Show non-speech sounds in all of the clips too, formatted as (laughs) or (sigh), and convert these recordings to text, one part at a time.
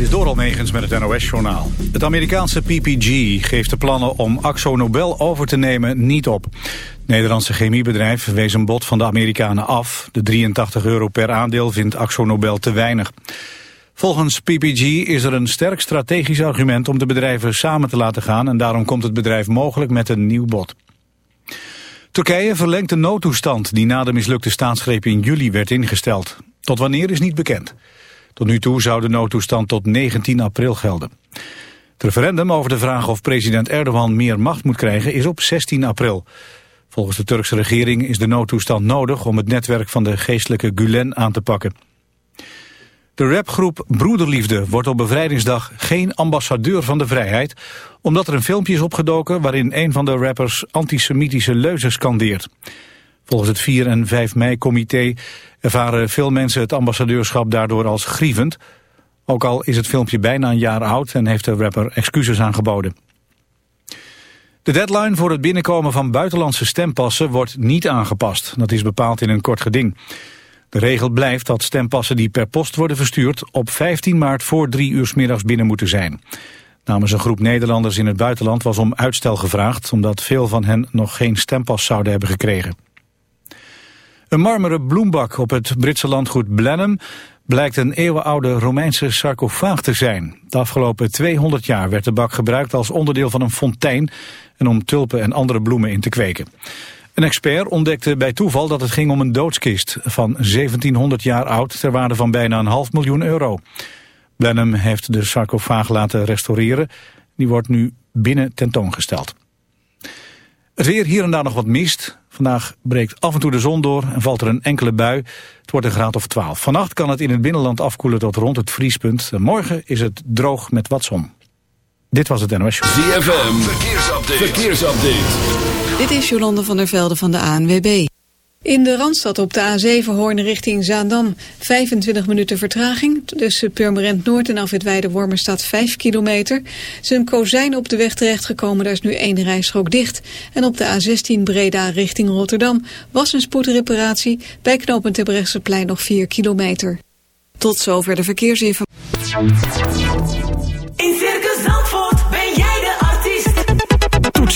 Dit is Doral Megens met het NOS-journaal. Het Amerikaanse PPG geeft de plannen om Axo Nobel over te nemen niet op. Het Nederlandse chemiebedrijf wees een bod van de Amerikanen af. De 83 euro per aandeel vindt Axo Nobel te weinig. Volgens PPG is er een sterk strategisch argument om de bedrijven samen te laten gaan... en daarom komt het bedrijf mogelijk met een nieuw bod. Turkije verlengt de noodtoestand die na de mislukte staatsgreep in juli werd ingesteld. Tot wanneer is niet bekend. Tot nu toe zou de noodtoestand tot 19 april gelden. Het referendum over de vraag of president Erdogan meer macht moet krijgen is op 16 april. Volgens de Turkse regering is de noodtoestand nodig om het netwerk van de geestelijke Gulen aan te pakken. De rapgroep Broederliefde wordt op bevrijdingsdag geen ambassadeur van de vrijheid... omdat er een filmpje is opgedoken waarin een van de rappers antisemitische leuzen scandeert. Volgens het 4 en 5 mei-comité ervaren veel mensen het ambassadeurschap daardoor als grievend. Ook al is het filmpje bijna een jaar oud en heeft de rapper excuses aangeboden. De deadline voor het binnenkomen van buitenlandse stempassen wordt niet aangepast. Dat is bepaald in een kort geding. De regel blijft dat stempassen die per post worden verstuurd... op 15 maart voor drie uur middags binnen moeten zijn. Namens een groep Nederlanders in het buitenland was om uitstel gevraagd... omdat veel van hen nog geen stempas zouden hebben gekregen. Een marmeren bloembak op het Britse landgoed Blenheim blijkt een eeuwenoude Romeinse sarcofaag te zijn. De afgelopen 200 jaar werd de bak gebruikt als onderdeel van een fontein en om tulpen en andere bloemen in te kweken. Een expert ontdekte bij toeval dat het ging om een doodskist van 1700 jaar oud ter waarde van bijna een half miljoen euro. Blenheim heeft de sarcofaag laten restaureren. Die wordt nu binnen tentoongesteld. Het weer hier en daar nog wat mist. Vandaag breekt af en toe de zon door en valt er een enkele bui. Het wordt een graad of 12. Vannacht kan het in het binnenland afkoelen tot rond het vriespunt. morgen is het droog met wat zon. Dit was het NOS Show. ZFM, verkeersupdate. verkeersupdate. Dit is Jolande van der Velde van de ANWB. In de Randstad op de A7 Hoorn richting Zaandam 25 minuten vertraging. Tussen Purmerend Noord en Afwit Wormer staat 5 kilometer. Zijn kozijn op de weg terechtgekomen, daar is nu één rijstrook dicht. En op de A16 Breda richting Rotterdam was een spoedreparatie. Bij knooppunt plein nog 4 kilometer. Tot zover de verkeersinformatie.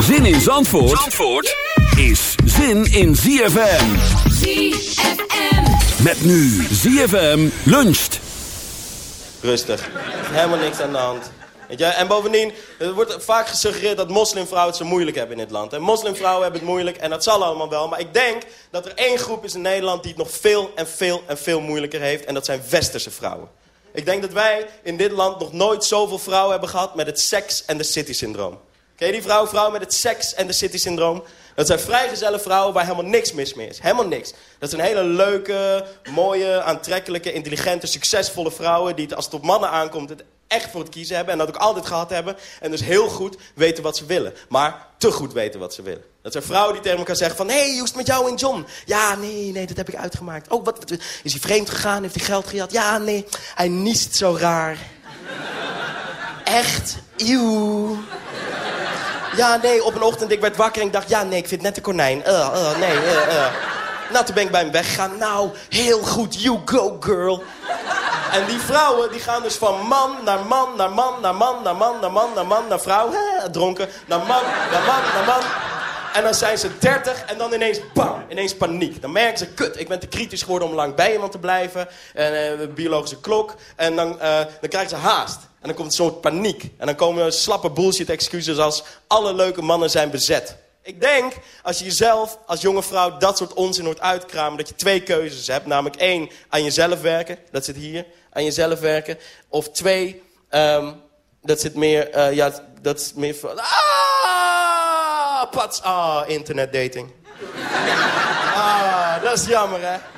Zin in Zandvoort, Zandvoort is zin in ZFM. ZFM. Met nu ZFM luncht. Rustig. Helemaal niks aan de hand. Weet je? En bovendien, er wordt vaak gesuggereerd dat moslimvrouwen het zo moeilijk hebben in dit land. En moslimvrouwen hebben het moeilijk en dat zal allemaal wel. Maar ik denk dat er één groep is in Nederland die het nog veel en veel en veel moeilijker heeft. En dat zijn westerse vrouwen. Ik denk dat wij in dit land nog nooit zoveel vrouwen hebben gehad met het seks- en de city-syndroom. Ken je die vrouw, vrouw met het seks- en de city-syndroom? Dat zijn vrijgezelle vrouwen waar helemaal niks mis mee is. Helemaal niks. Dat zijn hele leuke, mooie, aantrekkelijke, intelligente, succesvolle vrouwen... die als het op mannen aankomt het echt voor het kiezen hebben... en dat ook altijd gehad hebben. En dus heel goed weten wat ze willen. Maar te goed weten wat ze willen. Dat zijn vrouwen die tegen elkaar zeggen van... hé, hey, hoe is het met jou en John? Ja, nee, nee, dat heb ik uitgemaakt. Oh, wat, is hij vreemd gegaan? Heeft hij geld gehad? Ja, nee, hij niest zo raar. (laughs) echt, eeuw. Ja, nee, op een ochtend ik werd wakker en ik dacht... ja, nee, ik vind net een konijn. Uh, uh, nee, uh. Nou, toen ben ik bij hem weggegaan. Nou, heel goed, you go, girl. En die vrouwen die gaan dus van man naar man, naar man, naar man, naar man, naar man, naar man, naar vrouw. Hè, dronken. Naar man, naar man, naar man. En dan zijn ze 30 en dan ineens bam, ineens paniek. Dan merken ze, kut, ik ben te kritisch geworden om lang bij iemand te blijven. En biologische klok. En dan, dan krijgen ze haast. En dan komt een soort paniek. En dan komen slappe bullshit excuses als... alle leuke mannen zijn bezet. Ik denk, als je jezelf als jonge vrouw dat soort onzin hoort uitkramen... dat je twee keuzes hebt. Namelijk één, aan jezelf werken. Dat zit hier. Aan jezelf werken. Of twee, um, dat zit meer... Uh, ja, dat is meer. Ah, pats. Ah, internetdating. (laughs) Ah, dat is jammer, hè.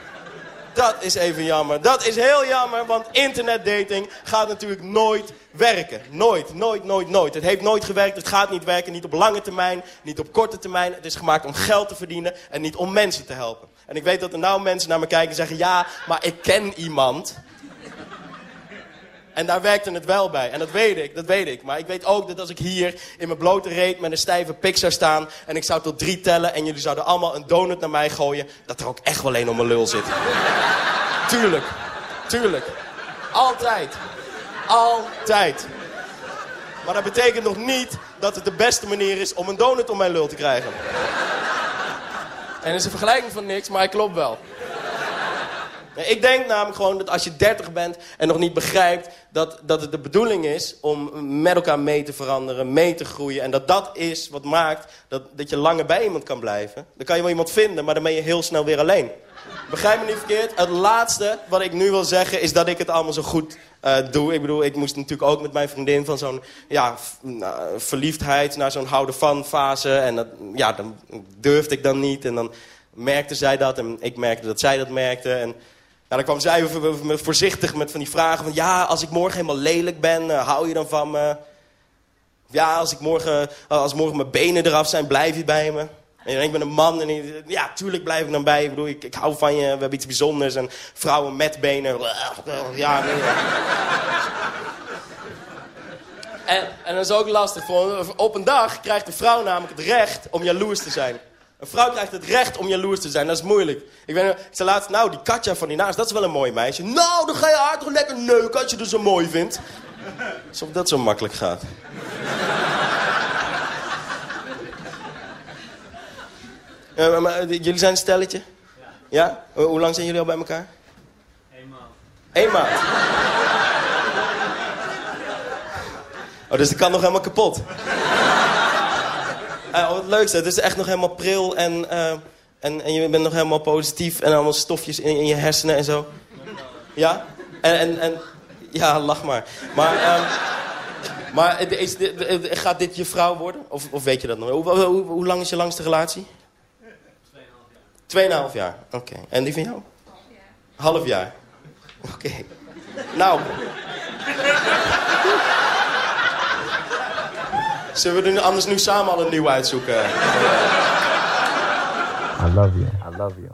Dat is even jammer. Dat is heel jammer, want internetdating gaat natuurlijk nooit werken. Nooit, nooit, nooit, nooit. Het heeft nooit gewerkt, het gaat niet werken. Niet op lange termijn, niet op korte termijn. Het is gemaakt om geld te verdienen en niet om mensen te helpen. En ik weet dat er nou mensen naar me kijken en zeggen... ja, maar ik ken iemand... En daar werkte het wel bij. En dat weet ik, dat weet ik. Maar ik weet ook dat als ik hier in mijn blote reet met een stijve pik zou staan... en ik zou tot drie tellen en jullie zouden allemaal een donut naar mij gooien... dat er ook echt wel een om mijn lul zit. (laughs) tuurlijk. Tuurlijk. Altijd. Altijd. Maar dat betekent nog niet dat het de beste manier is om een donut om mijn lul te krijgen. En dat is een vergelijking van niks, maar hij klopt wel. Ik denk namelijk gewoon dat als je 30 bent en nog niet begrijpt dat, dat het de bedoeling is om met elkaar mee te veranderen, mee te groeien. En dat dat is wat maakt dat, dat je langer bij iemand kan blijven. Dan kan je wel iemand vinden, maar dan ben je heel snel weer alleen. Begrijp me niet verkeerd. Het laatste wat ik nu wil zeggen is dat ik het allemaal zo goed uh, doe. Ik bedoel, ik moest natuurlijk ook met mijn vriendin van zo'n ja, verliefdheid naar zo'n houden van fase. En dat, ja, dan durfde ik dan niet. En dan merkte zij dat en ik merkte dat zij dat merkte. En nou, dan kwam zij voorzichtig met van die vragen van... ja, als ik morgen helemaal lelijk ben, uh, hou je dan van me? Ja, als, ik morgen, als morgen mijn benen eraf zijn, blijf je bij me? En ik ben een man en ja, tuurlijk blijf ik dan bij. Ik bedoel, ik, hou van je, we hebben iets bijzonders. En vrouwen met benen, ja, nee. En, en dat is ook lastig. Voor, op een dag krijgt een vrouw namelijk het recht om jaloers te zijn. Een vrouw krijgt het recht om jaloers te zijn. Dat is moeilijk. Ik, ben, ik zei laatst, nou, die Katja van die naast, dat is wel een mooi meisje. Nou, dan ga je haar toch lekker neuken als je het zo mooi vindt. Alsof dat zo makkelijk gaat. Uh, maar, uh, jullie zijn een stelletje? Ja. ja? hoe lang zijn jullie al bij elkaar? Eén maand. Eén maand? oh, dus dat kan nog helemaal kapot. Uh, wat leukste, het is echt nog helemaal pril en, uh, en, en je bent nog helemaal positief en allemaal stofjes in, in je hersenen en zo. Ja? En, en, en ja, lach maar. Maar, uh, maar is, gaat dit je vrouw worden? Of, of weet je dat nog? Hoe, hoe, hoe lang is je langste relatie? Tweeënhalf jaar. Tweeënhalf jaar, oké. Okay. En die van jou? Half jaar. Oké. Okay. Nou. Zullen we er anders nu samen al een nieuw uitzoeken? I love you. I love you.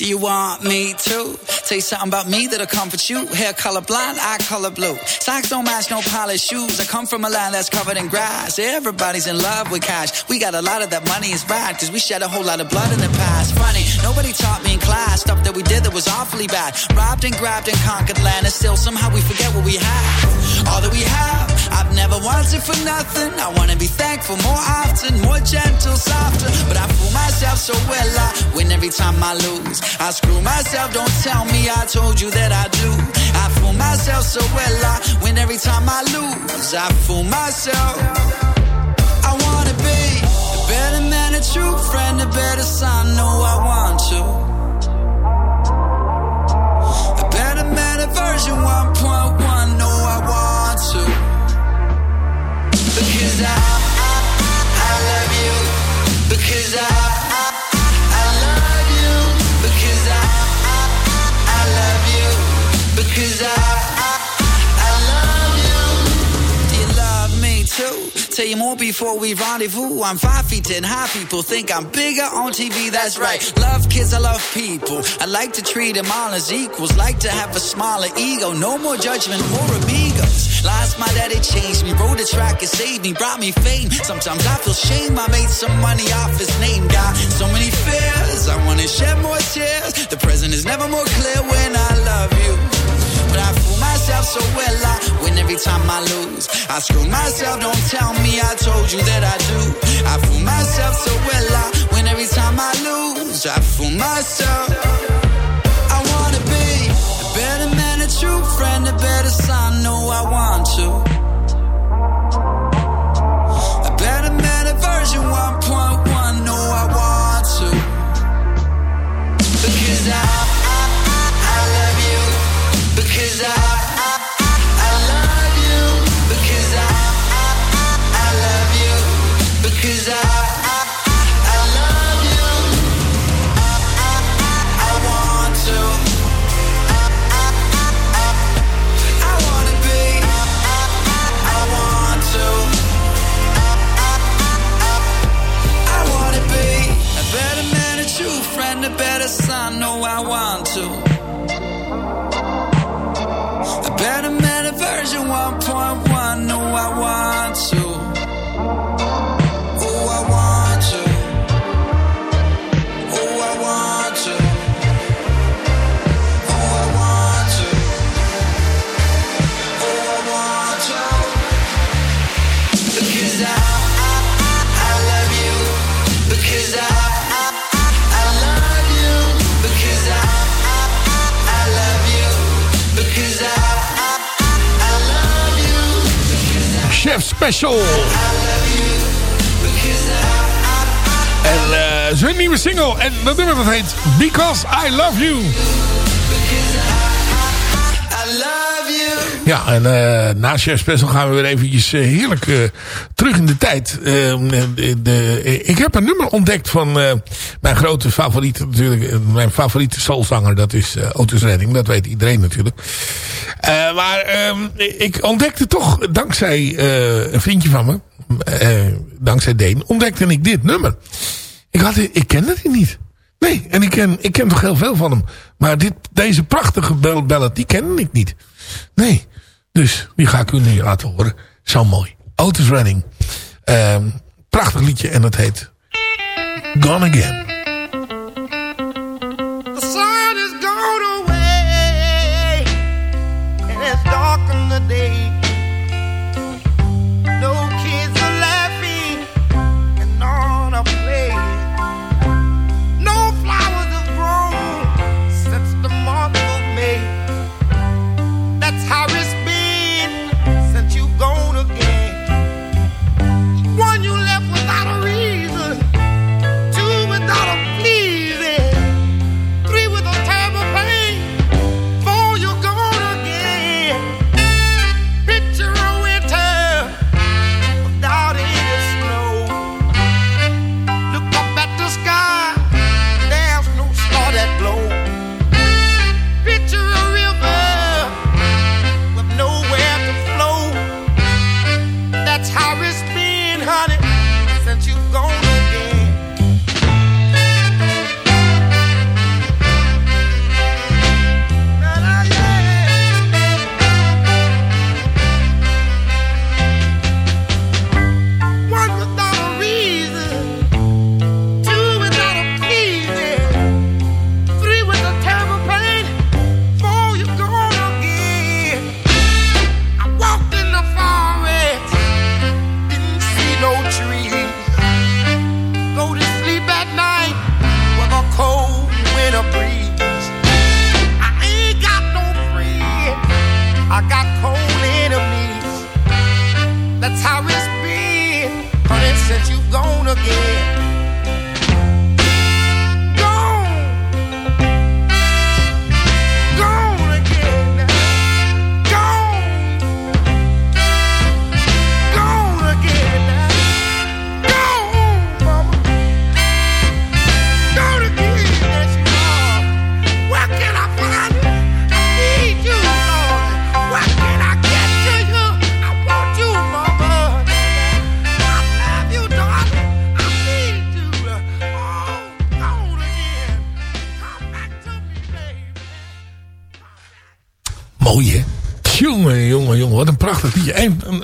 Do you want me to tell you something about me that'll comfort you? Hair color blind, eye color blue. Socks don't match, no polished shoes. I come from a land that's covered in grass. Everybody's in love with cash. We got a lot of that money is bad, cause we shed a whole lot of blood in the past. Funny, nobody taught me in class stuff that we did that was awfully bad. Robbed and grabbed and conquered land, and still somehow we forget what we have. All that we have, I've never wanted for nothing. I wanna be thankful more often, more gentle, softer. But I fool myself so well, I win every time I lose. I screw myself, don't tell me I told you that I do. I fool myself so well, I win every time I lose. I fool myself. I wanna be a better man, a true friend, a better son. No, I want before we rendezvous. I'm five feet ten high. People think I'm bigger on TV. That's right. Love kids, I love people. I like to treat them all as equals. Like to have a smaller ego. No more judgment, more amigos. Lost my dad, it changed me. Rode the track, it saved me, brought me fame. Sometimes I feel shame, I made some money off his name. Got so many fears, I wanna shed more tears. The present is never more clear when I love you. Myself so well, I win every time I lose. I screw myself, don't tell me I told you that I do. I fool myself so well, I win every time I lose. I fool myself. I wanna be a better man, a true friend, a better son. No, I want to. A better man, a version 1.1. No, I want to. Because I, I, I, I love you. Because I, Special. En eh zijn nieuwe single. En dat nummer dat heet Because I Love You. Ja, en eh na Chef Special gaan we weer eventjes eh, heerlijk terug in de tijd. Eh, de, ik heb een nummer ontdekt van mijn grote favoriet natuurlijk. Mijn favoriete soulzanger, dat is Otis Redding. Dat weet iedereen natuurlijk. Eh, maar ehm, ik ontdekte toch, dankzij eh, een vriendje van me, eh, dankzij Deen, ontdekte ik dit nummer. Ik, had, ik kende die niet. Nee, en ik ken, ik ken toch heel veel van hem. Maar dit, deze prachtige ballad, die kende ik niet. Nee. Dus die ga ik u nu laten horen. Zo mooi. Otis Redding. Ehm, prachtig liedje en dat heet Gone Again.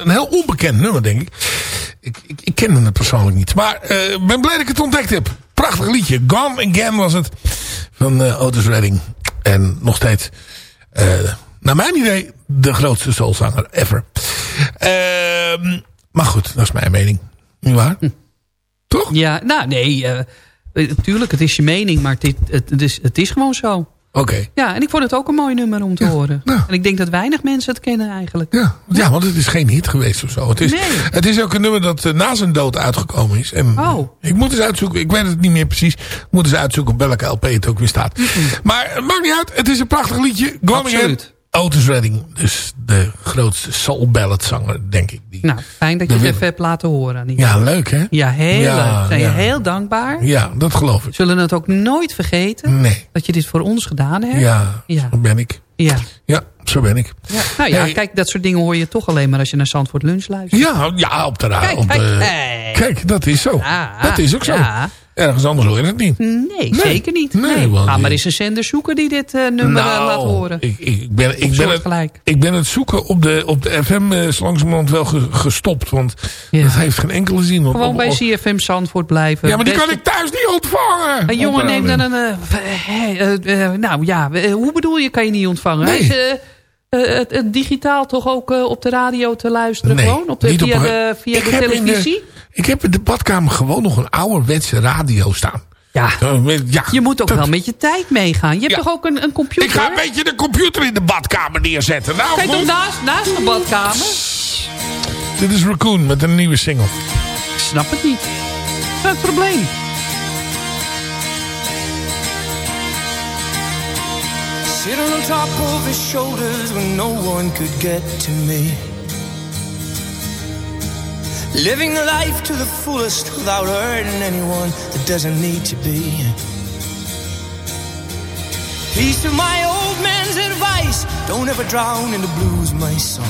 Een, heel onbekend nummer, denk ik. Ik, ik, ik kende het persoonlijk niet. Maar ik ben blij dat ik het ontdekt heb. Prachtig liedje. Gone Again was het. Van uh, Otis Redding. En nog steeds, uh, naar mijn idee, de grootste soulzanger ever. Uh, maar goed, dat is mijn mening. Niet waar? Hm. Toch? Ja, nou nee, uh, natuurlijk, het is je mening, maar het, het, het, is, het is gewoon zo. Oké. Ja, en ik vond het ook een mooi nummer om te ja, horen. En ik denk dat weinig mensen het kennen eigenlijk. Ja, ja, want het is geen hit geweest of zo. Het is, nee. het is ook een nummer dat uh, na zijn dood uitgekomen is. En oh. Ik moet eens uitzoeken, ik weet het niet meer precies. Ik moet eens uitzoeken op welke LP het ook weer staat. Mm. Maar het maakt niet uit, het is een prachtig liedje. Absoluut. Otis Redding, dus de grootste soul ballad zanger, denk ik. Die nou, fijn dat je het even hebt laten horen. Ja, leuk hè? Ja, heel ja, leuk. Zijn ja. je heel dankbaar. Ja, dat geloof ik. Zullen het ook nooit vergeten. Nee. Dat je dit voor ons gedaan hebt. Ja, ja. zo ben ik. Ja. Ja, zo ben ik. Ja. Nou ja, Hey. kijk, dat soort dingen hoor je toch alleen maar als je naar Zandvoort Lunch luistert. Ja, ja op de ra- Kijk, kijk, hey. kijk, dat is zo. Dat is ook zo. Ergens anders hoor je het niet. Nee, zeker niet. Nee, Nee, want- Ga maar eens een zender zoeken die dit eh, nummer eh, laat horen. Nou, Ik, ik, ben, ik, ben het, ik ben het zoeken op de, op de FM eh, is langzamerhand wel ge- gestopt. Want dat heeft geen enkele zin. Op, Gewoon op- bij op- CFM Zandvoort blijven. Ja, maar die kan ik thuis niet ontvangen. Een jongen Op, neemt dan een... eh, nou ja, hoe bedoel je kan je niet ontvangen? Nee. Is, het, het digitaal toch ook eh, op de radio te luisteren? Nee, gewoon? Op de, op via een- de, via de- televisie? Ik heb in de badkamer gewoon nog een ouderwetse radio staan. Ja. ja Je moet ook dat- wel met je tijd meegaan. Je hebt Ja. toch ook een, een computer? Ik ga een beetje de computer in de badkamer neerzetten. Nou, toch goed. naast, naast de badkamer? Dit is Raccoon met een nieuwe single. Ik snap het niet. Is het probleem? Sitting on top of his shoulders when no one could get to me. Living life to the fullest without hurting anyone that doesn't need to be. Piece of my old man's advice don't ever drown in the blues, my son.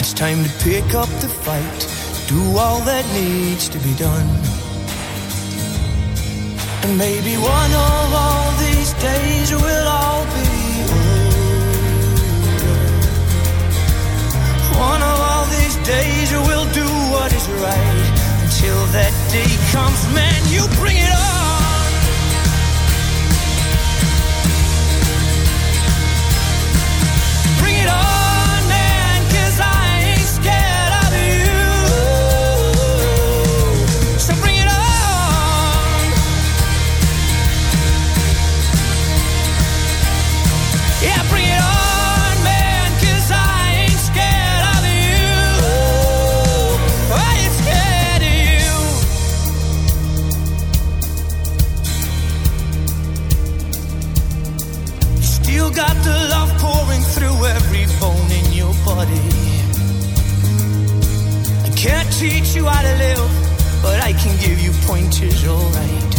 It's time to pick up the fight, do all that needs to be done. And maybe one of all these days we'll all be. One days we'll do what is right. Until that day comes, man, you bring it on. You how to live, but I can give you pointers, alright.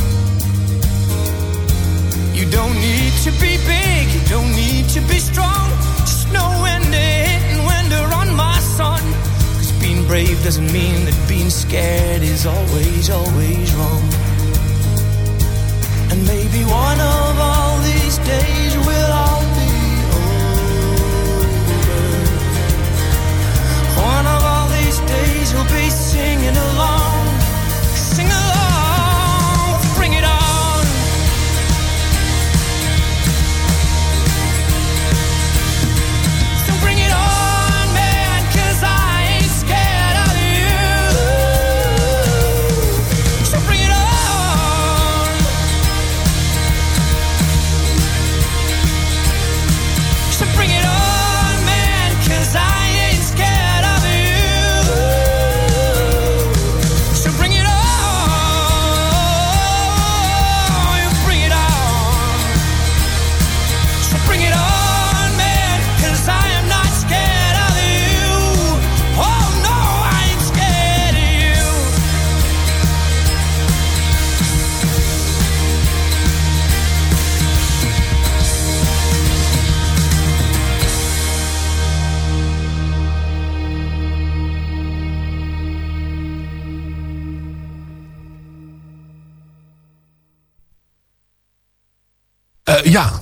You don't need to be big, you don't need to be strong. Just know when to hit and when to run, my son. Cause being brave doesn't mean that being scared is always, always wrong. And maybe one of all these days we'll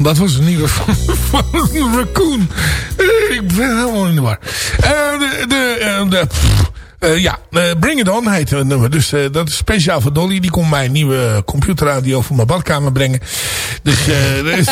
dat was een nieuwe van, van Raccoon. Eh, ik ben helemaal in de war. Eh, de, de, eh, eh, ja, eh, Bring It On heet het nummer. Dus eh, dat is speciaal voor Dolly. Die komt mij een nieuwe computerradio voor mijn badkamer brengen. Dus eh, dat is,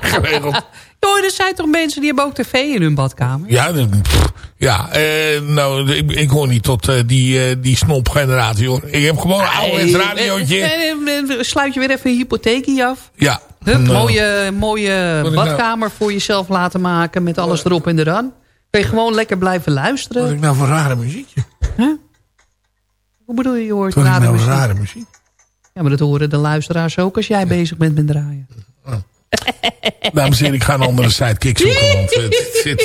geregeld. Joh, er zijn toch mensen die hebben ook tv in hun badkamer? Ja, pff, ja eh, nou, ik, ik hoor niet tot eh, die, eh, die snopgeneratie hoor. Ik heb gewoon een ouderwets radiootje. Eh, eh, eh, Sluit je weer even een hypotheekje af. Ja. Hup, Nou, mooie mooie Wat nou- badkamer voor jezelf laten maken met alles erop en eraan. Kun je gewoon lekker blijven Wat luisteren. ik nou voor rare muziekje? Hoe bedoel je, je hoort Wat rare nou muziek? rare muziek? Ja, maar dat horen de luisteraars ook als jij bezig bent met draaien. Dames en heren, ik ga een andere sidekick zoeken. Want het (laughs) zit,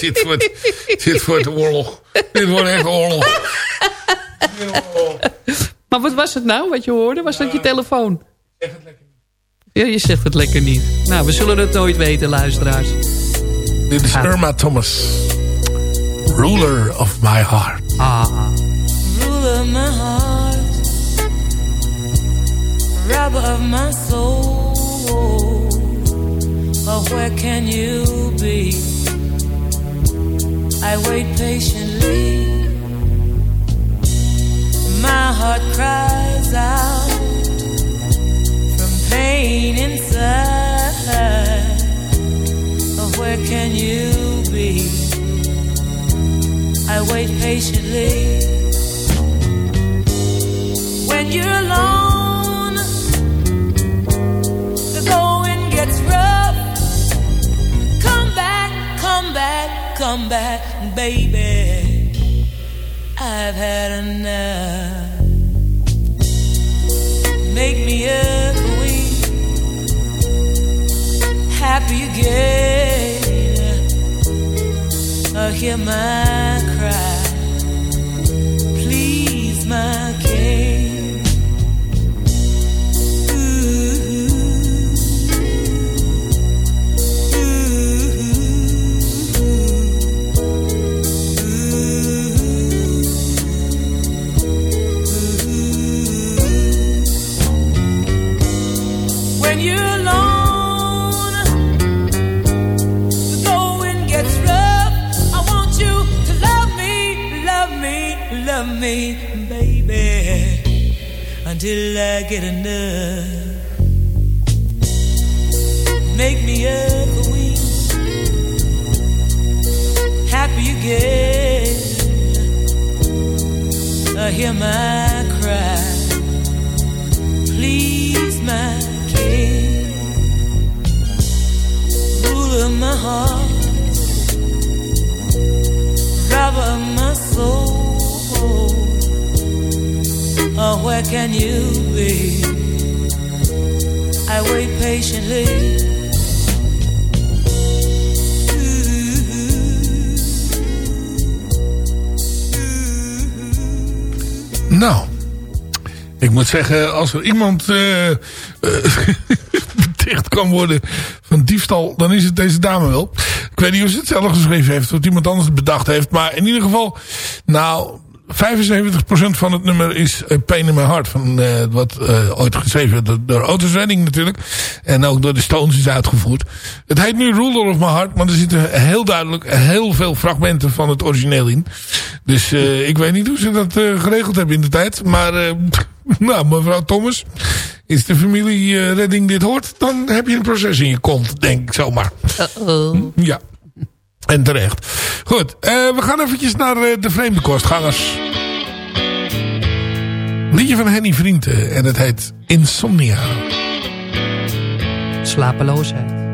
zit voor de oorlog. Dit wordt echt oorlog. Maar wat was het nou wat je hoorde? Was dat je telefoon? Ja, je zegt het lekker niet. Nou, we zullen het nooit weten, luisteraars. Dit is Irma Thomas. Ruler of my heart. Ah. ruler of my heart, robber of my soul. Oh, where can you be? I wait patiently. My heart cries out pain inside. Where can you be? I wait patiently when you're alone. The going gets rough. Come back, come back, come back, baby. I've had enough. Make me a happy again. Uh, hear my love me, baby, until I get enough. Make me a queen, happy again. I hear my cry. Please, my king, ruler of my heart robber of my soul. Where can you be? I wait patiently. Nou, ik moet zeggen, als er iemand (laughs) beticht kan worden van diefstal, dan is het deze dame wel. Ik weet niet of ze het zelf geschreven heeft, of iemand anders het bedacht heeft. Maar in ieder geval, nou, 75% van het nummer is uh, Pain in My Heart. Van, uh, wat uh, ooit geschreven door, door Otis Redding natuurlijk. En ook door de Stones is uitgevoerd. Het heet nu Ruler of My Heart. Maar er zitten heel duidelijk heel veel fragmenten van het origineel in. Dus uh, ik weet niet hoe ze dat geregeld hebben in de tijd. Maar (laughs) nou, mevrouw Thomas. Is de familie Redding dit hoort, dan heb je een proces in je kont, denk ik zomaar. -oh. Ja. En terecht. Goed, uh, we gaan eventjes naar uh, de vreemde kostgangers. Liedje van Henny Vrienden en het heet Insomnia. Slapeloosheid.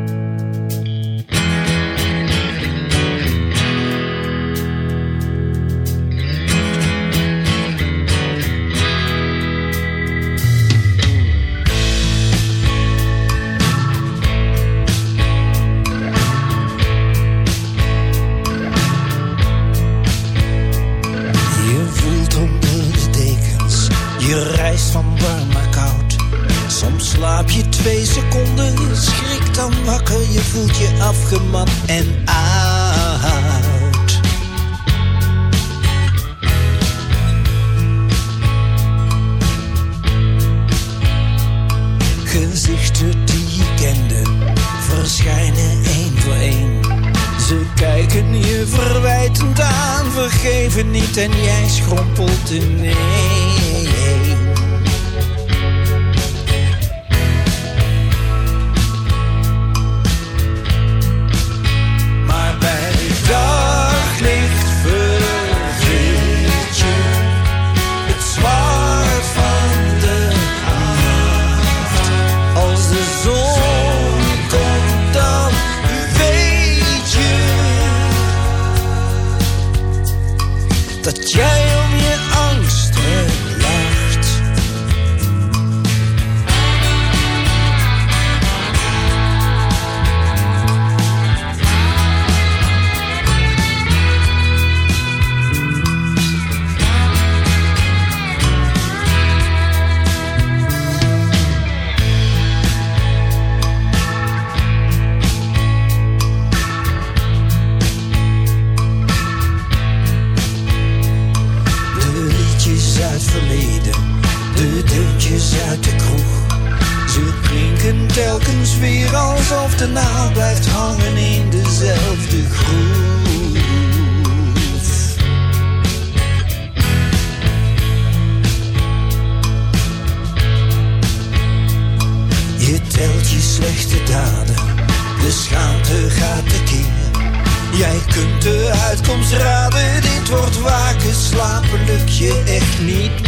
dan wakker, je voelt je afgemat en oud. Gezichten die je kende verschijnen één voor één. Ze kijken je verwijtend aan, vergeven niet en jij schrompelt ineen. Je echt niet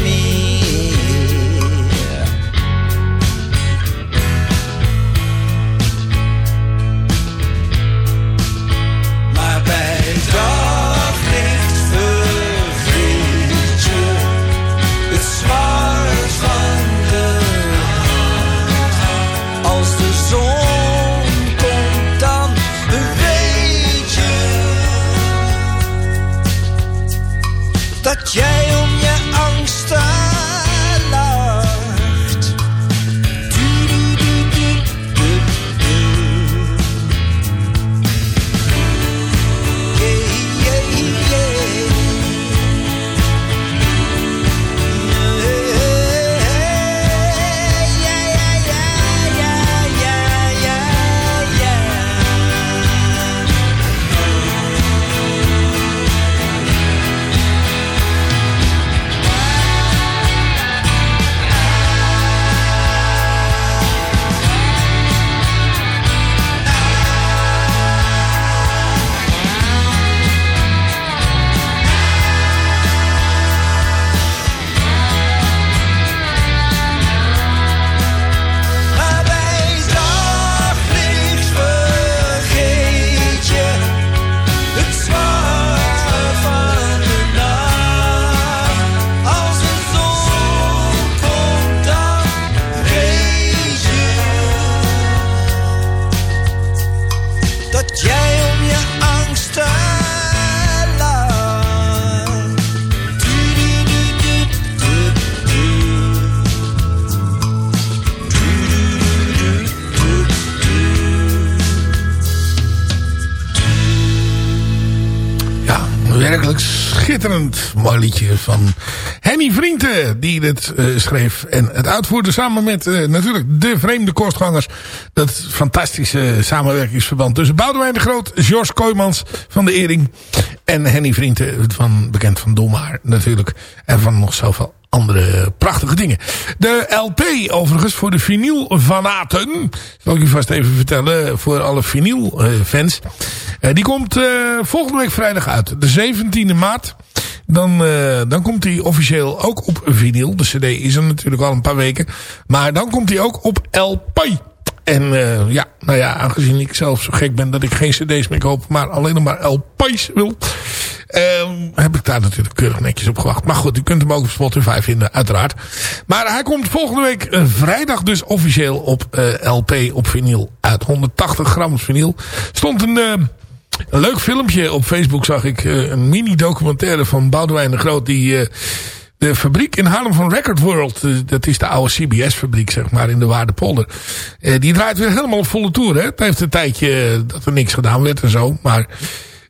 schitterend mooi liedje van Henny Vrienden. Die dit eh, schreef en het uitvoerde samen met eh, natuurlijk de vreemde kostgangers. Dat fantastische samenwerkingsverband tussen Boudewijn de Groot, George Kooijmans van de Ering. En Henny Vrienden, van, bekend van Domhaar natuurlijk. En van nog zoveel andere prachtige dingen. De LP overigens voor de vinylfanaten. Zal ik u vast even vertellen voor alle vinylfans. Uh, die komt volgende week vrijdag uit. De 17e maart. Dan, uh, dan komt hij officieel ook op vinyl. De cd is er natuurlijk al een paar weken. Maar dan komt hij ook op LP. En uh, ja, nou ja, aangezien ik zelf zo gek ben dat ik geen cd's meer koop, maar alleen nog maar LP's wil, uh, heb ik daar natuurlijk keurig netjes op gewacht. Maar goed, u kunt hem ook op Spotify vinden, uiteraard. Maar hij komt volgende week uh, vrijdag dus officieel op LP op vinyl uit. 180 gram vinyl. Stond een... Een leuk filmpje op Facebook zag ik. een mini-documentaire van Boudewijn de Groot. Die de fabriek in Haarlem van Record World. Dat is de oude CBS fabriek zeg maar in de Waardepolder. Die draait weer helemaal op volle toer. Hè? Het heeft een tijdje dat er niks gedaan werd en zo. Maar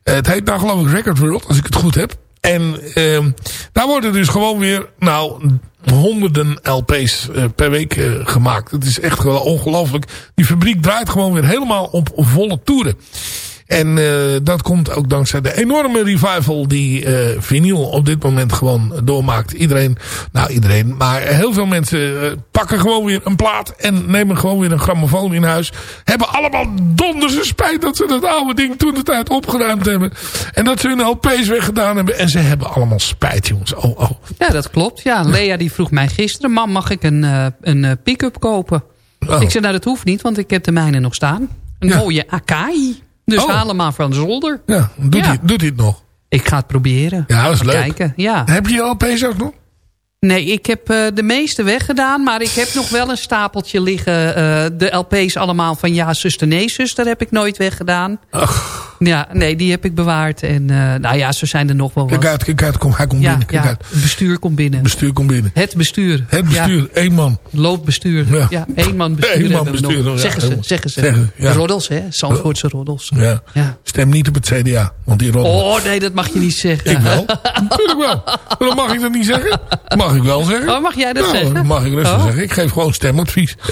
het heet nou geloof ik Record World als ik het goed heb. En uh, daar worden dus gewoon weer nou honderden LP's per week gemaakt. Het is echt ongelooflijk. Die fabriek draait gewoon weer helemaal op volle toeren. En uh, dat komt ook dankzij de enorme revival die uh, vinyl op dit moment gewoon doormaakt. Iedereen, nou iedereen, maar heel veel mensen uh, pakken gewoon weer een plaat en nemen gewoon weer een grammofoon in huis. Hebben allemaal donderse spijt dat ze dat oude ding toen de tijd opgeruimd hebben. En dat ze hun LP's weggedaan hebben. En ze hebben allemaal spijt jongens. Oh, oh. Ja, dat klopt. Ja, Lea die vroeg mij gisteren, mam mag ik een, een pick-up kopen? Oh. Ik zei nou dat hoeft niet, want ik heb de mijne nog staan. Een ja. mooie Akai. Dus Oh. haal hem maar van zolder. Ja, doet. Hij, doet hij het nog? Ik ga het proberen. Ja, dat is leuk. Kijken. Ja. Heb je je LP's ook nog? Nee, ik heb eh, de meeste weggedaan. Maar ik heb nog wel een stapeltje liggen. eh, de LP's allemaal van ja, zuster, nee, zuster heb ik nooit weggedaan. Ja, nee, die heb ik bewaard. En eh, nou ja, zo zijn er nog wel wat. Kijk uit, kijk uit, kom, hij komt ja, binnen. Kijk ja, uit. het bestuur komt binnen. Bestuur komt binnen. Het bestuur. Het bestuur, één man. Loopbestuur. Ja. Ja, één man bestuur Eén man nog. bestuur, zeggen ze, zeggen ze. Zeggen. Roddels, hè? Zandvoortse roddels. Ja. Ja. Stem niet op het CDA, want die roddelen. Oh, nee, dat mag je niet zeggen. Ik wel. Natuurlijk wel. Dan mag ik dat niet zeggen. Mag ik wel zeggen. Oh, mag jij dat nou, zeggen? mag ik rustig Oh. zeggen. Ik geef gewoon stemadvies. (laughs)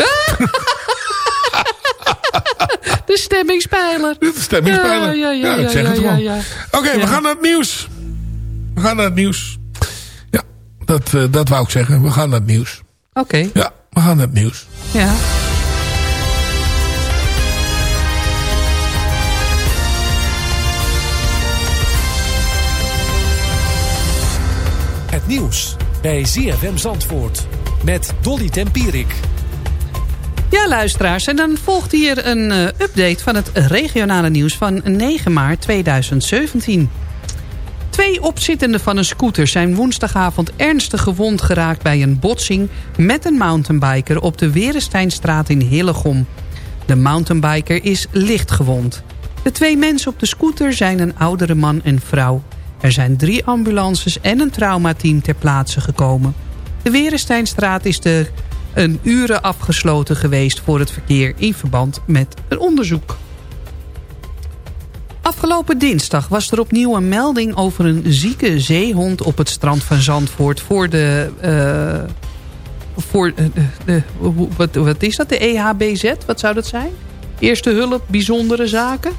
De stemmingspeiler. De stemmingspeiler. Ja, ja, ja, ik ja, zeg ja, het gewoon. ja, ja. Oké, we Ja. gaan naar het nieuws. We gaan naar het nieuws. Ja, dat, eh, dat wou ik zeggen. We gaan naar het nieuws. Oké, Ja, we gaan naar het nieuws. ja. Het nieuws bij ZFM Zandvoort met Dolly Tempierik. Ja, luisteraars. En dan volgt hier een eh, update van het regionale nieuws van 9 maart 2017. Twee opzittenden van een scooter zijn woensdagavond ernstig gewond geraakt bij een botsing met een mountainbiker op de Werensteinstraat in Hillegom. De mountainbiker is licht gewond. De twee mensen op de scooter zijn een oudere man en vrouw. Er zijn drie ambulances en een traumateam ter plaatse gekomen. De Werensteinstraat is de een uren afgesloten geweest voor het verkeer in verband met een onderzoek. Afgelopen dinsdag was er opnieuw een melding over een zieke zeehond op het strand van Zandvoort voor de... eh, voor de, de- wat, wat is dat? De EHBZ? Wat zou dat zijn? Eerste hulp, bijzondere zaken?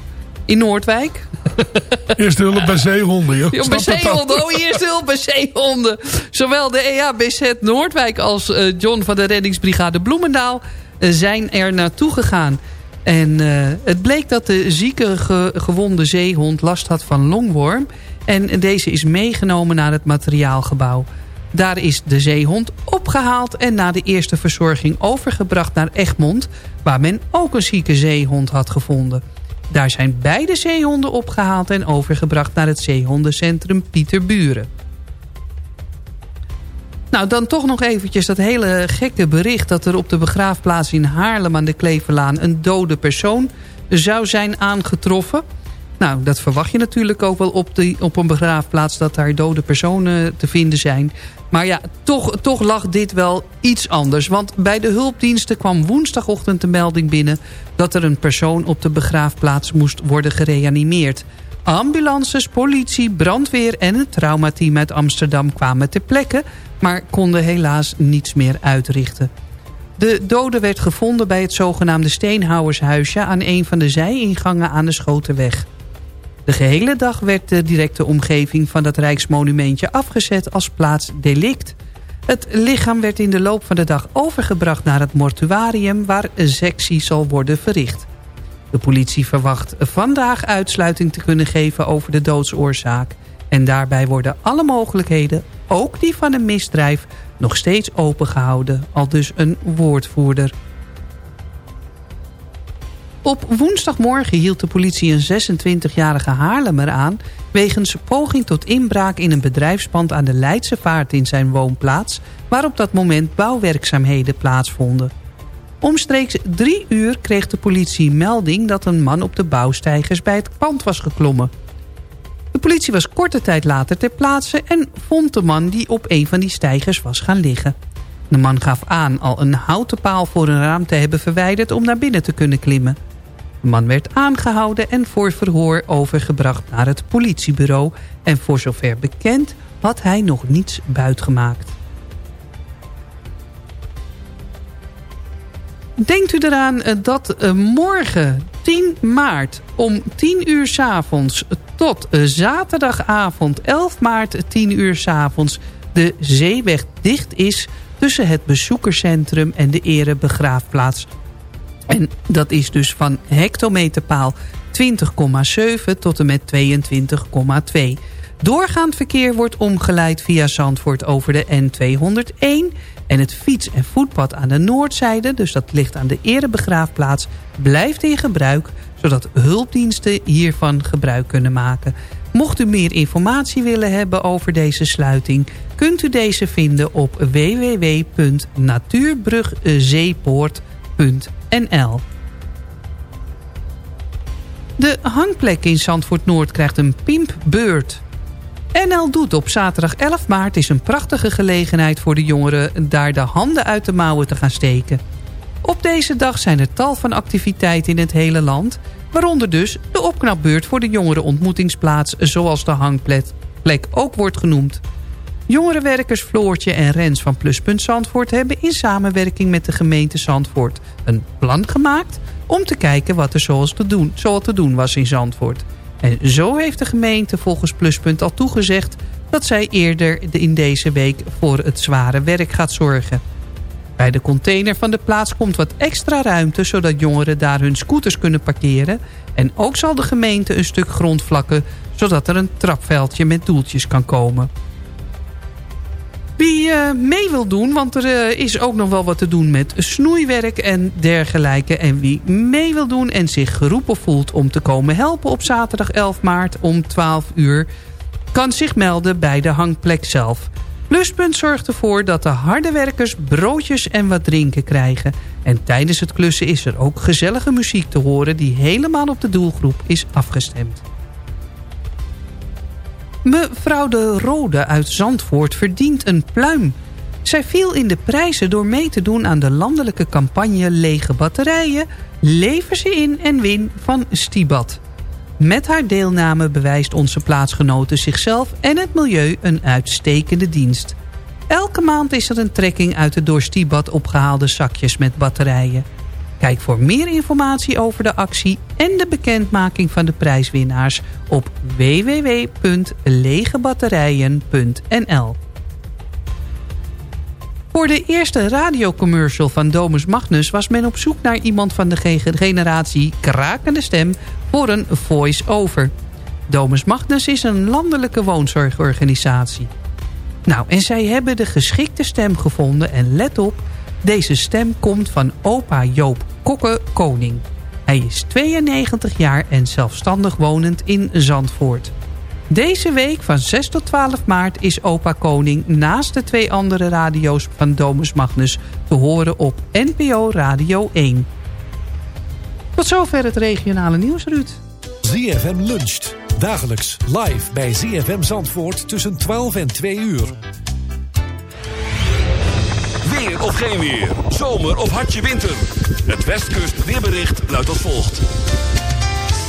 In Noordwijk? (laughs) Eerste hulp bij zeehonden, joh. Ja, bij zeehonden. Oh, eerst hulp bij zeehonden. Zowel de E EHBZ Noordwijk als eh, John van de reddingsbrigade Bloemendaal eh, zijn er naartoe gegaan. En eh, het bleek dat de zieke ge- gewonde zeehond last had van longworm. En deze is meegenomen naar het materiaalgebouw. Daar is de zeehond opgehaald en na de eerste verzorging overgebracht naar Egmond... waar men ook een zieke zeehond had gevonden. Daar zijn beide zeehonden opgehaald en overgebracht naar het zeehondencentrum Pieterburen. Nou, dan toch nog eventjes dat hele gekke bericht... dat er op de begraafplaats in Haarlem aan de Kleverlaan... een dode persoon zou zijn aangetroffen. Nou, dat verwacht je natuurlijk ook wel op, die, op een begraafplaats... dat daar dode personen te vinden zijn. Maar ja, toch, toch lag dit wel iets anders. Want bij de hulpdiensten kwam woensdagochtend de melding binnen... dat er een persoon op de begraafplaats moest worden gereanimeerd. Ambulances, politie, brandweer en het traumateam uit Amsterdam kwamen ter plekke... maar konden helaas niets meer uitrichten. De dode werd gevonden bij het zogenaamde Steenhouwershuisje... aan een van de zijingangen aan de Schotenweg. De gehele dag werd de directe omgeving van dat Rijksmonumentje afgezet als plaats delict. Het lichaam werd in de loop van de dag overgebracht naar het mortuarium... waar een sectie zal worden verricht. De politie verwacht vandaag uitsluiting te kunnen geven over de doodsoorzaak. En daarbij worden alle mogelijkheden, ook die van een misdrijf, nog steeds opengehouden. Al dus een woordvoerder. Op woensdagmorgen hield de politie een 26-jarige Haarlemmer aan... wegens poging tot inbraak in een bedrijfspand aan de Leidse Vaart in zijn woonplaats... waar op dat moment bouwwerkzaamheden plaatsvonden. Omstreeks drie uur kreeg de politie melding dat een man op de bouwsteigers bij het pand was geklommen. De politie was korte tijd later ter plaatse en vond de man die op een van die steigers was gaan liggen. De man gaf aan al een houten paal voor een raam te hebben verwijderd om naar binnen te kunnen klimmen. De man werd aangehouden en voor verhoor overgebracht naar het politiebureau... en voor zover bekend had hij nog niets buitgemaakt. denkt u eraan eh, dat eh, morgen 10 maart om 10 uur s avonds tot eh, zaterdagavond 11 maart 10 uur s avonds de zeeweg dicht is tussen het bezoekerscentrum en de erebegraafplaats. En dat is dus van hectometerpaal 20,7 tot en met 22,2. Doorgaand verkeer wordt omgeleid via Zandvoort over de N201... en het fiets- en voetpad aan de noordzijde, dus dat ligt aan de erebegraafplaats... blijft in gebruik, zodat hulpdiensten hiervan gebruik kunnen maken. Mocht u meer informatie willen hebben over deze sluiting... kunt u deze vinden op www.natuurbrugzeepoort.nl. De hangplek in Zandvoort Noord krijgt een pimpbeurt. NL Doet op zaterdag 11 maart is een prachtige gelegenheid voor de jongeren... daar de handen uit de mouwen te gaan steken. Op deze dag zijn er tal van activiteiten in het hele land... waaronder dus de opknapbeurt voor de jongeren ontmoetingsplaats... zoals de hangplek ook wordt genoemd. Jongerenwerkers Floortje en Rens van Pluspunt Zandvoort... hebben in samenwerking met de gemeente Zandvoort een plan gemaakt... om te kijken wat er zoals te doen, zoal te doen was in Zandvoort... En zo heeft de gemeente volgens Pluspunt al toegezegd... dat zij eerder in deze week voor het zware werk gaat zorgen. Bij de container van de plaats komt wat extra ruimte... zodat jongeren daar hun scooters kunnen parkeren. En ook zal de gemeente een stuk grond vlakken... zodat er een trapveldje met doeltjes kan komen. Wie uh, mee wil doen, want er uh, is ook nog wel wat te doen met snoeiwerk en dergelijke. En wie mee wil doen en zich geroepen voelt om te komen helpen op zaterdag 11 maart om 12 uur... kan zich melden bij de hangplek zelf. Pluspunt zorgt ervoor dat de harde werkers broodjes en wat drinken krijgen. En tijdens het klussen is er ook gezellige muziek te horen... die helemaal op de doelgroep is afgestemd. Mevrouw de Rode uit Zandvoort verdient een pluim. Zij viel in de prijzen door mee te doen aan de landelijke campagne Lege Batterijen... Lever ze in en win van Stibat. Met haar deelname bewijst onze plaatsgenoten zichzelf en het milieu een uitstekende dienst. Elke maand is er een trekking uit de door Stibat opgehaalde zakjes met batterijen. Kijk voor meer informatie over de actie en de bekendmaking van de prijswinnaars op www.legebatterijen.nl. Voor de eerste radiocommercial van Domus Magnus was men op zoek naar iemand van de generatie krakende stem voor een voice-over. Domus Magnus is een landelijke woonzorgorganisatie. Nou, en zij hebben de geschikte stem gevonden en let op... Deze stem komt van opa Joop Kokke Koning. Hij is 92 jaar en zelfstandig wonend in Zandvoort. Deze week van 6 tot 12 maart is opa Koning naast de twee andere radio's van Domus Magnus te horen op NPO Radio 1. Tot zover het regionale nieuws, Ruud. ZFM luncht. Dagelijks live bij ZFM Zandvoort tussen 12 en 2 uur. Weer of geen weer. Zomer of hartje winter. Het Westkust weerbericht luidt als volgt.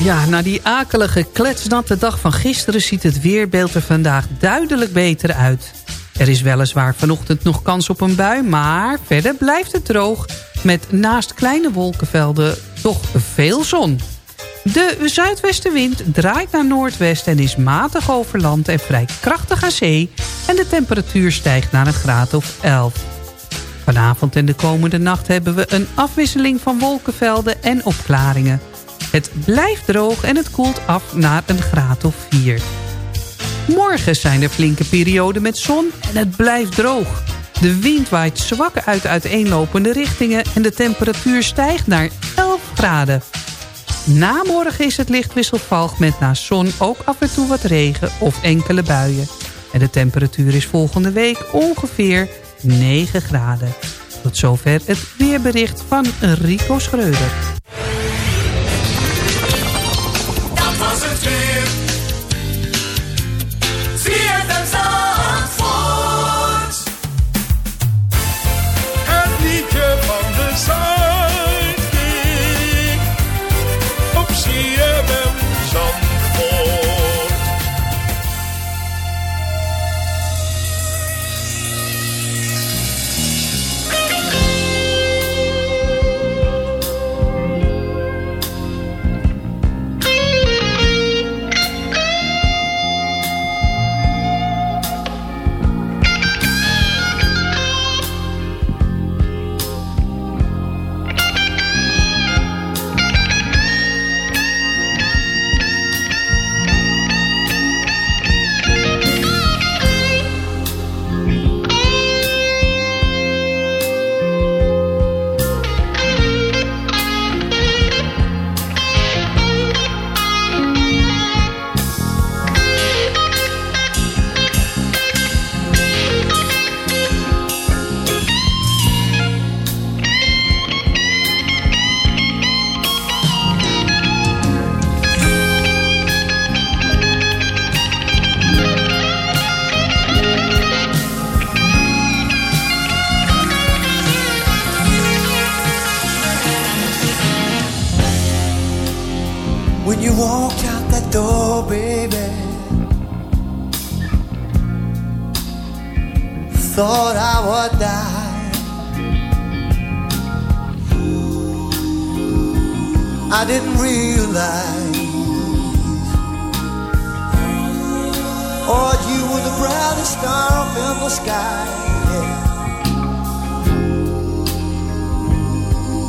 Ja, na die akelige kletsnatte dag van gisteren... ziet het weerbeeld er vandaag duidelijk beter uit. Er is weliswaar vanochtend nog kans op een bui... maar verder blijft het droog... met naast kleine wolkenvelden toch veel zon. De zuidwestenwind draait naar noordwest en is matig over land... en vrij krachtig aan zee... en de temperatuur stijgt naar een graad of 11. Vanavond en de komende nacht hebben we een afwisseling van wolkenvelden en opklaringen. Het blijft droog en het koelt af naar een graad of 4. Morgen zijn er flinke perioden met zon en het blijft droog. De wind waait zwak uit uiteenlopende richtingen en de temperatuur stijgt naar 11 graden. Na morgen is het licht wisselvalg met na zon ook af en toe wat regen of enkele buien. En de temperatuur is volgende week ongeveer 9 graden. Tot zover het weerbericht van Rico Schreuder.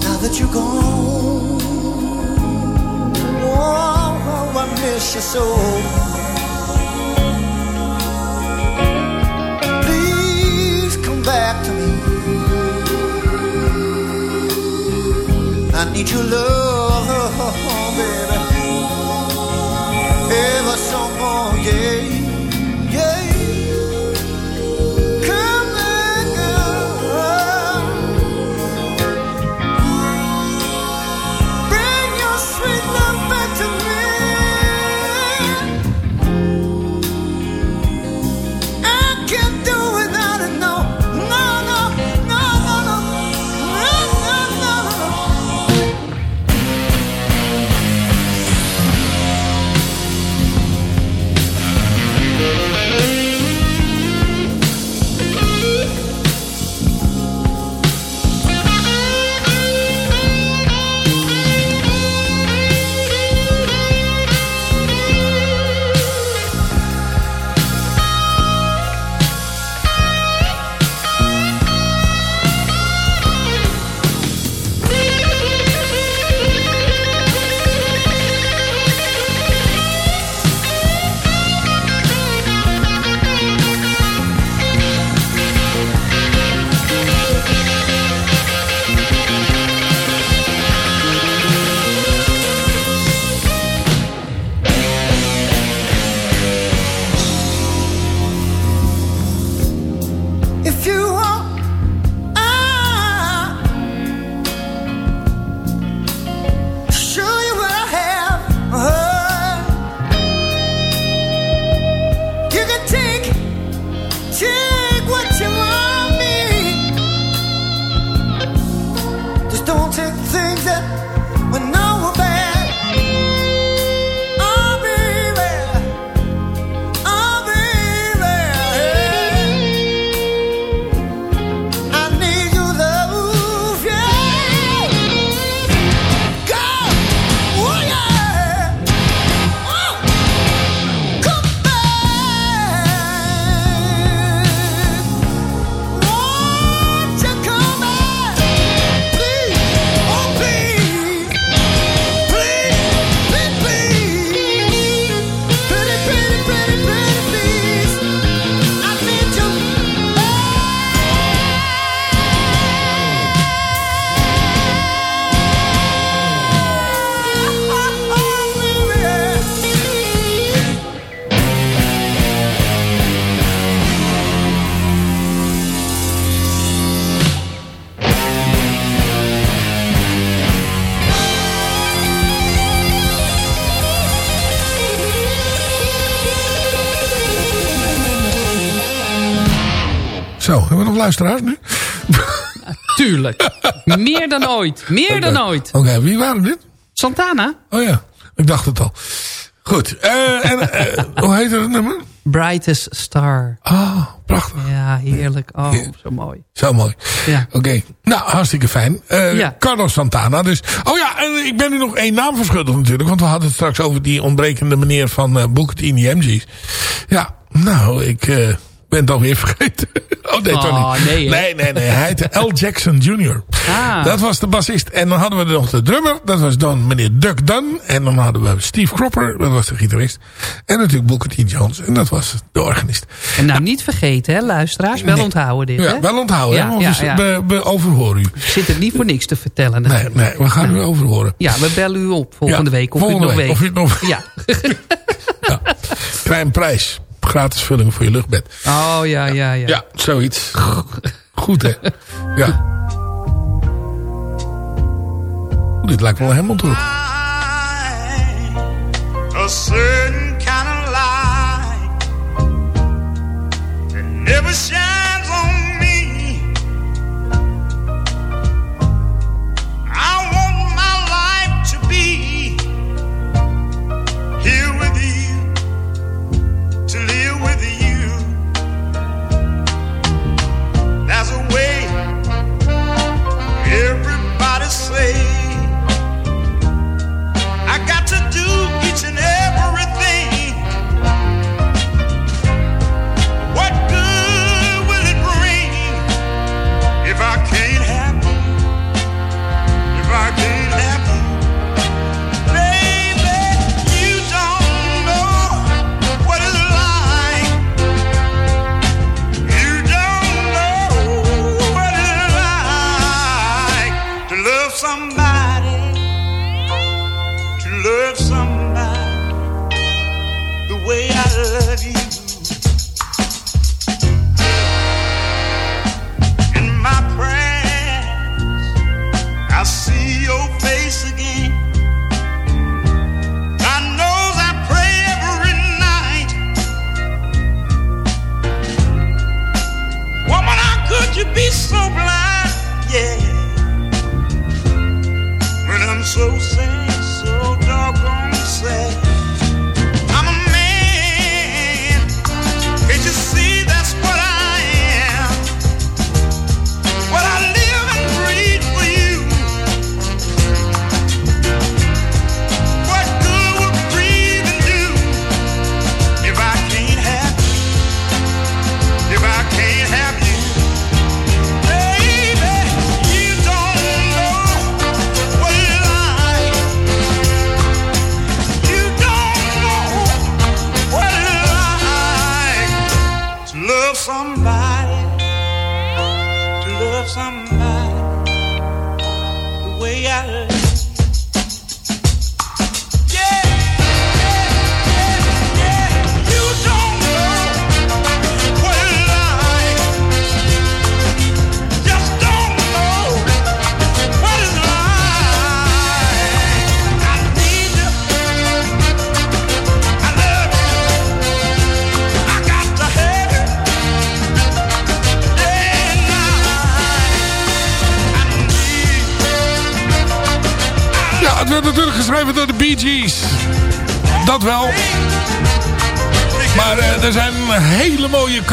Now that you're gone, oh, I miss you so. Please come back to me. I need your love, luisteraars nu? Tuurlijk. Meer dan ooit. Meer dan ooit. Oké, wie waren dit? Santana. Oh ja, ik dacht het al. Goed, eh, en, eh, hoe heet het nummer? Brightest Star. Ah, prachtig. Ja, heerlijk. Oh, zo mooi. Zo mooi. Ja. Oké, nou, hartstikke fijn. Eh, Ja. Carlos Santana dus. Oh ja, en ik ben u nog één naam verschuldigd natuurlijk. Want we hadden het straks over die ontbrekende meneer van uh, Booker T in die MG's. Ja, nou, ik ben het alweer vergeten. Oh nee, toch Oh, nee, nee, nee, nee. Hij heette L. Jackson Jr. Ah. Dat was de bassist. En dan hadden we nog de drummer. Dat was dan meneer Duck Dunn. En dan hadden we Steve Cropper. Dat was de gitarist. En natuurlijk Booker T. Jones. En dat was de organist. En nou niet vergeten, hè, luisteraars. Wel Nee. onthouden dit, Ja, hè? wel onthouden. Ja, want ja, we, ja. Overhoren u. Zit het niet voor niks te vertellen. Nee, nee, we gaan u overhoren. Ja, we bellen u op volgende Ja, week. Of volgende u nog week, weet. of u het nog- Ja. Krijg een (laughs) prijs. Gratis vulling voor je luchtbed. Oh, ja, ja, ja. Ja, zoiets. (laughs) Goed, hè? Ja. Dit lijkt wel helemaal terug. a certain kind of light that never shines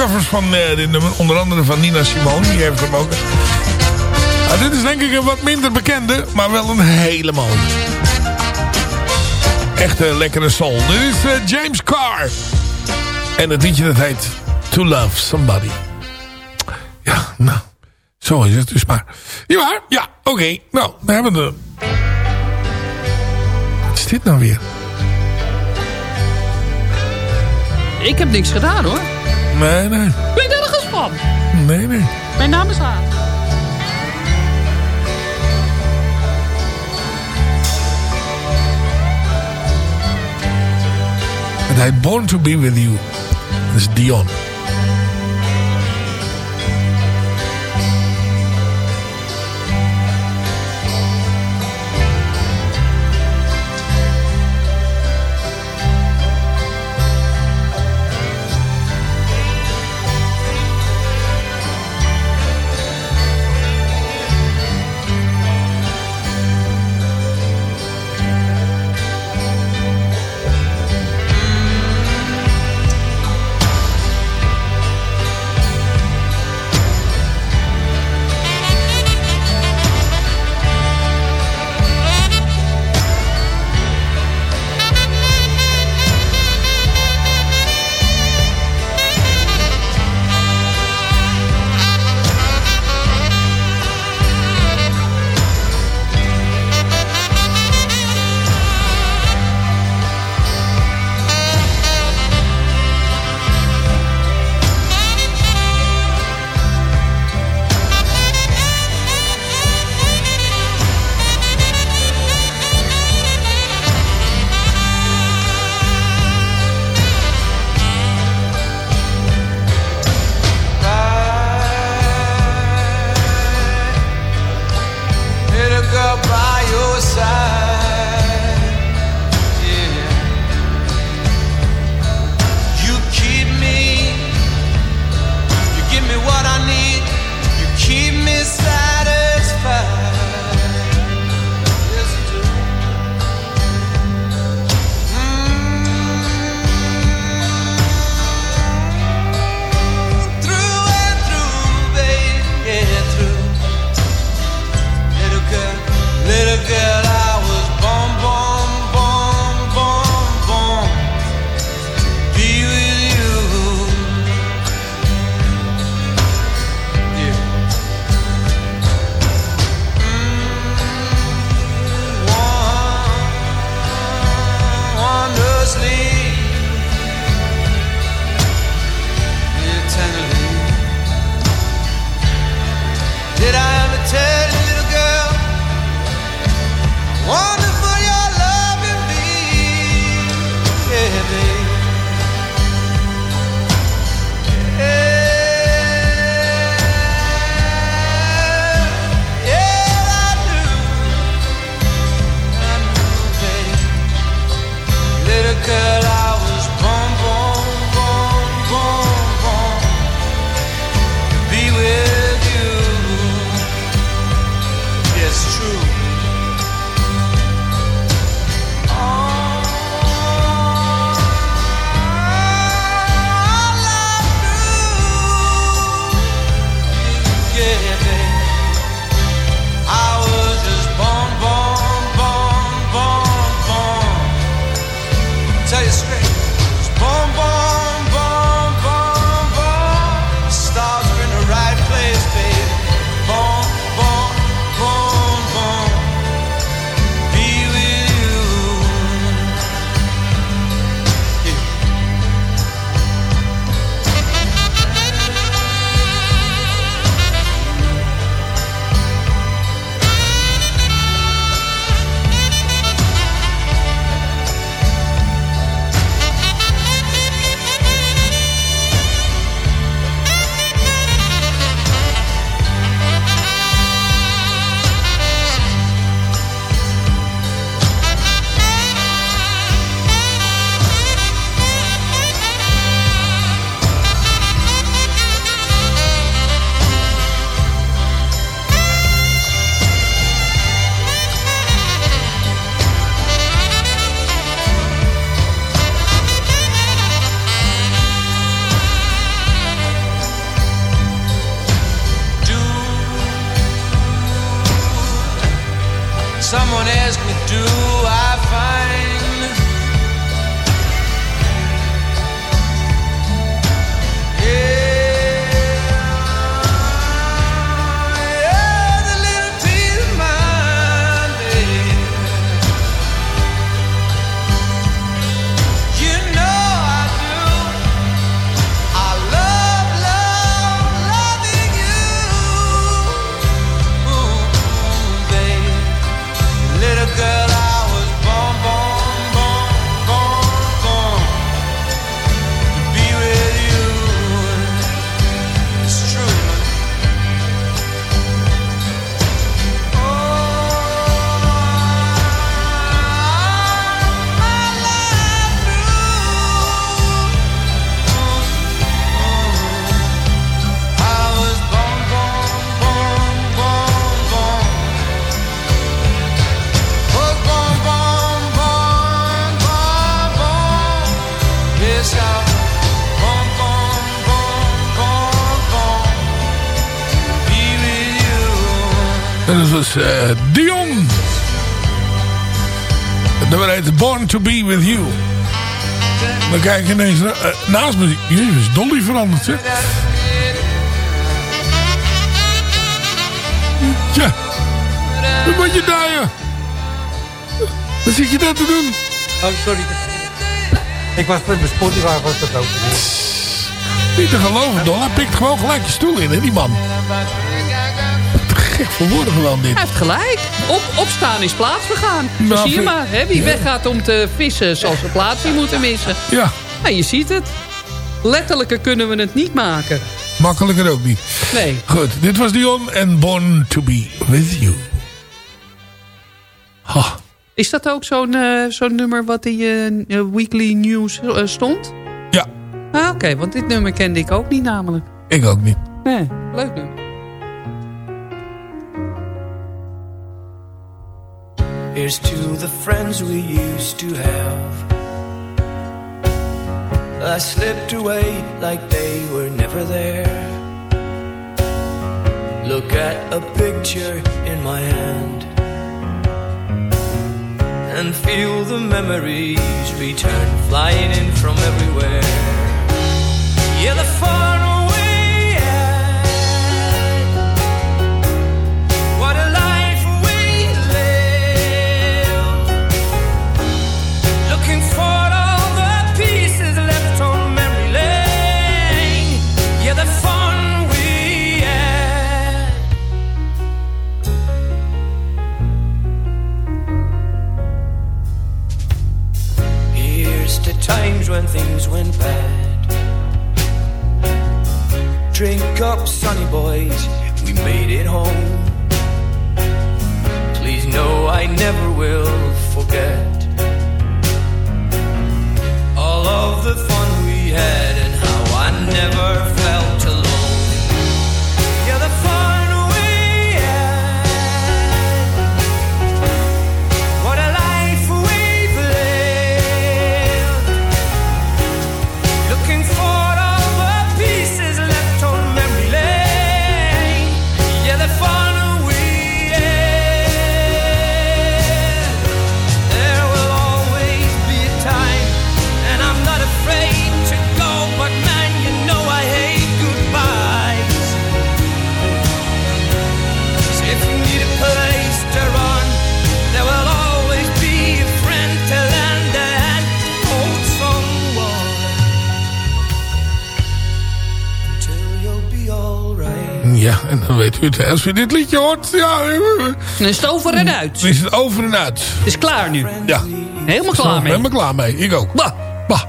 van eh. Onder andere van Nina Simone. Die heeft hem ook. Nou, dit is denk ik een wat minder bekende. Maar wel een hele mooie. Echt een lekkere soul. Dit is eh, James Carr. En het liedje dat heet To Love Somebody. Ja, nou. Zo is het dus maar. Ja, ja, oké. Nou, we hebben de... Wat is dit nou weer? Ik heb niks gedaan hoor. Nee, nee. Ben je nergens van? Nee, nee. Mijn naam is Haan. Het heet Born to be with you. Dat is Dion. Was eh, Dion. Het nummer heet Born to be with you. Dan kijk ik ineens eh, naast me. Jezus, Dolly veranderd, zeg. Tja, wat moet je daar, joh? Wat zit je daar te doen? Oh, sorry. Ik was met mijn Spotify was dat ook. Niet te geloven, Don. Hij pikt gewoon gelijk je stoel in, hè, die man. Gek voor woorden gewoon dit. Hij heeft gelijk. Op, opstaan is plaats vergaan. Nou, zie je maar. Hè? Wie Ja. weggaat om te vissen zal zijn plaats niet moeten missen. Ja. Nou, je ziet het. Letterlijker kunnen we het niet maken. Makkelijker ook niet. Nee. Goed, dit was Dion en Born to be with you. Ha. Is dat ook zo'n eh, zo'n nummer wat in je eh, weekly news eh, stond? Ja. Ah, Oké, want dit nummer kende ik ook niet namelijk. Ik ook niet. Nee, leuk nummer. Here's to the friends we used to have. I slipped away like they were never there. Look at a picture in my hand and feel the memories return flying in from everywhere. Yeah, the far u. Als u dit liedje hoort, ja... Dan is het over en uit. Dan is het over en uit. Het is klaar nu. Ja. Helemaal klaar mee. Helemaal klaar mee. Ik ook. Bah. Bah.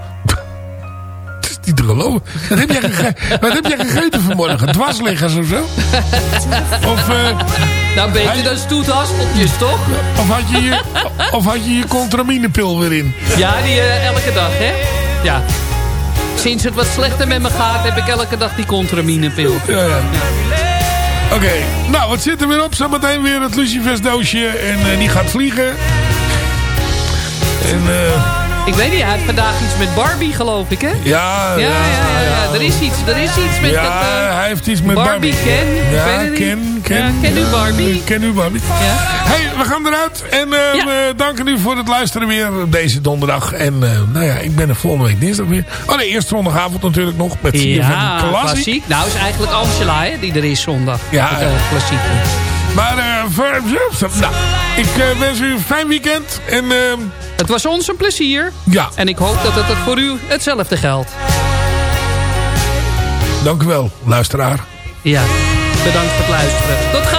Het is niet te geloven. Wat heb jij, gege (laughs) wat heb jij gegeten vanmorgen? Dwarsliggers of zo? Of, eh, Nou, beter dan stoethaspeltjes, toch? of, had je je, of had je je contraminepil weer in? Ja, die eh, elke dag, hè? Ja. Sinds het wat slechter met me gaat, heb ik elke dag die contraminepil. Ja, ja. Oké, nou, het zit er weer op. Zometeen weer het Lucifers doosje. En eh, die gaat vliegen. En, eh, Ik weet niet, hij heeft vandaag iets met Barbie, geloof ik, hè? Ja, Ja, ja, ja. ja. Er is iets, er is iets met ja, dat... eh, hij heeft iets met Barbie. Barbie, Ken. Ik Ja, weet het niet. Ken, Ken. Ja, ken u Barbie? Ken u Barbie. Ja. hey, we gaan eruit. En eh, we danken u voor het luisteren weer deze donderdag. En eh, nou ja, ik ben er volgende week dinsdag weer. Oh nee, eerst zondagavond natuurlijk nog. Met Ja, Classic. klassiek. Nou, is eigenlijk Angela, hè, die er is zondag. Ja, eh, klassiek. Maar eh, nou, ik eh, wens u een fijn weekend. En, ehm, Het was ons een plezier. Ja. En ik hoop dat het voor u hetzelfde geldt. dank u wel, luisteraar. Ja, bedankt voor het luisteren. Tot gauw.